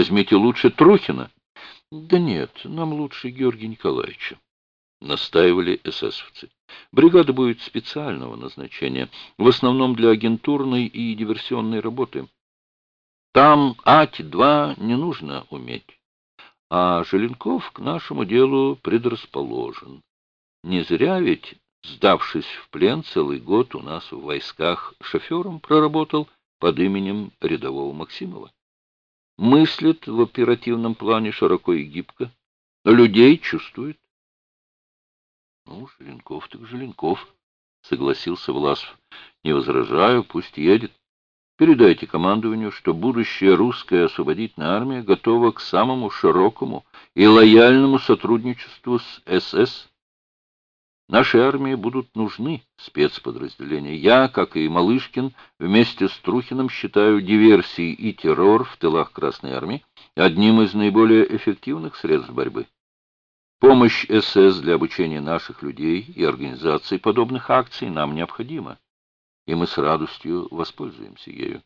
возьмите лучше Трухина. Да нет, нам лучше Георгия Николаевича, настаивали эсэсовцы. Бригада будет специального назначения, в основном для агентурной и диверсионной работы. Там АТ-2 не нужно уметь, а Желенков к нашему делу предрасположен. Не зря ведь, сдавшись в плен, целый год у нас в войсках шофером проработал под именем рядового Максимова мыслит в оперативном плане широко и гибко, людей чувствует. Ну, Желенков так Желенков, согласился Власов. Не возражаю, пусть едет. Передайте командованию, что будущая русская освободительная армия готова к самому широкому и лояльному сотрудничеству с СС. Нашей армии будут нужны спецподразделения. Я, как и Малышкин, вместе с Трухиным считаю диверсии и террор в тылах Красной армии одним из наиболее эффективных средств борьбы. Помощь СС для обучения наших людей и организации подобных акций нам необходима, и мы с радостью воспользуемся ею.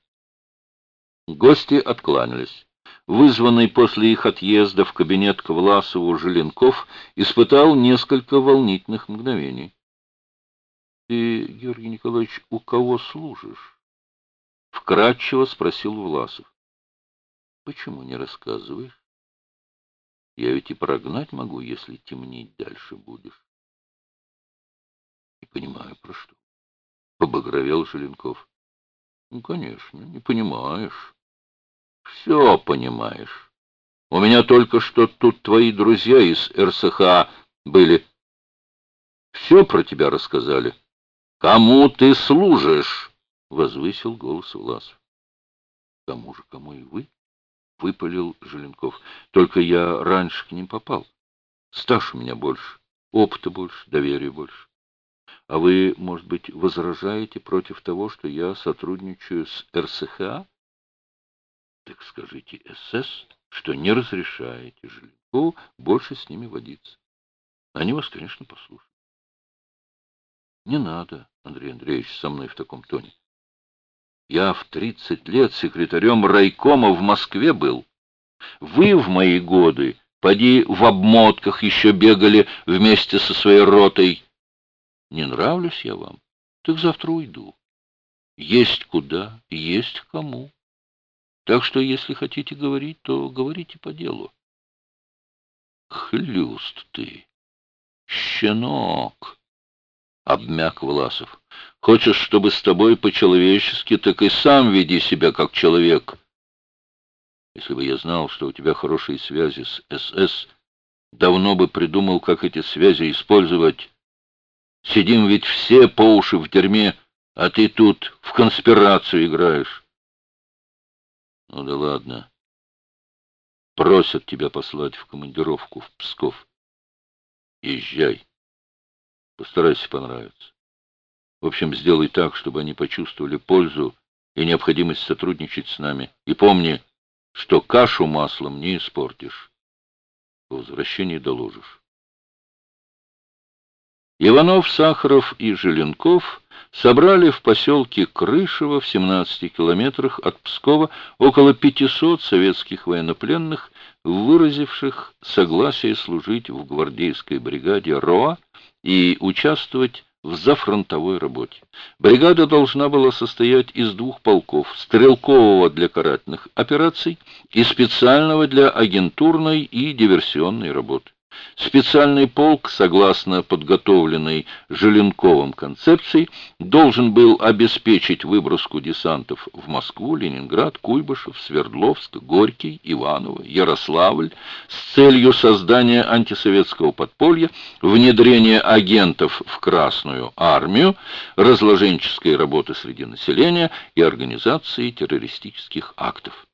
Гости откланялись вызванный после их отъезда в кабинет к Власову Желенков, испытал несколько волнительных мгновений. — Ты, Георгий Николаевич, у кого служишь? — вкратчиво спросил Власов. — Почему не рассказываешь? Я ведь и прогнать могу, если темнеть дальше будешь. — Не понимаю, про что. — побагровел Желенков. — Ну, конечно, не понимаешь. Все понимаешь. У меня только что тут твои друзья из РСХА были. Все про тебя рассказали. Кому ты служишь? Возвысил голос Власов. Кому же, кому и вы? Выпалил Желенков. Только я раньше к ним попал. Стаж у меня больше, опыта больше, доверия больше. А вы, может быть, возражаете против того, что я сотрудничаю с РСХА? Так скажите СС, что не разрешаете Желенкову больше с ними водиться. Они вас, конечно, послушают. Не надо, Андрей Андреевич, со мной в таком тоне. Я в тридцать лет секретарем райкома в Москве был. Вы в мои годы, поди, в обмотках еще бегали вместе со своей ротой. Не нравлюсь я вам, так завтра уйду. Есть куда, есть кому. Так что, если хотите говорить, то говорите по делу. Хлюст ты, щенок, обмяк Власов. Хочешь, чтобы с тобой по-человечески, так и сам веди себя как человек. Если бы я знал, что у тебя хорошие связи с СС, давно бы придумал, как эти связи использовать. Сидим ведь все по уши в дерьме, а ты тут в конспирацию играешь. Ну да ладно. Просят тебя послать в командировку в Псков. Езжай. Постарайся понравиться. В общем, сделай так, чтобы они почувствовали пользу и необходимость сотрудничать с нами. И помни, что кашу маслом не испортишь. По возвращении доложишь. Иванов, Сахаров и Желенков собрали в поселке Крышево в 17 километрах от Пскова около 500 советских военнопленных, выразивших согласие служить в гвардейской бригаде РОА и участвовать в зафронтовой работе. Бригада должна была состоять из двух полков, стрелкового для карательных операций и специального для агентурной и диверсионной работы. Специальный полк, согласно подготовленной Желенковым концепции, должен был обеспечить выброску десантов в Москву, Ленинград, Куйбышев, Свердловск, Горький, Иваново, Ярославль с целью создания антисоветского подполья, внедрения агентов в Красную армию, разложенческой работы среди населения и организации террористических актов.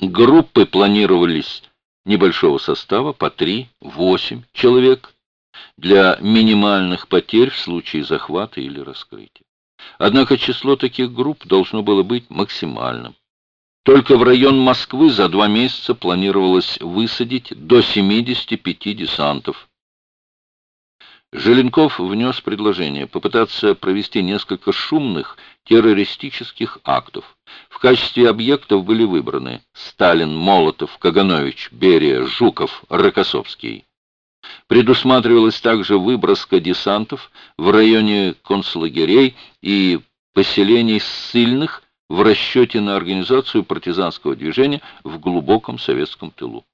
Группы планировались небольшого состава по 3-8 человек для минимальных потерь в случае захвата или раскрытия. Однако число таких групп должно было быть максимальным. Только в район Москвы за два месяца планировалось высадить до 75 десантов. Желенков внес предложение попытаться провести несколько шумных террористических актов, В качестве объектов были выбраны Сталин, Молотов, Каганович, Берия, Жуков, Рокоссовский. Предусматривалась также выброска десантов в районе концлагерей и поселений ссыльных в расчете на организацию партизанского движения в глубоком советском тылу.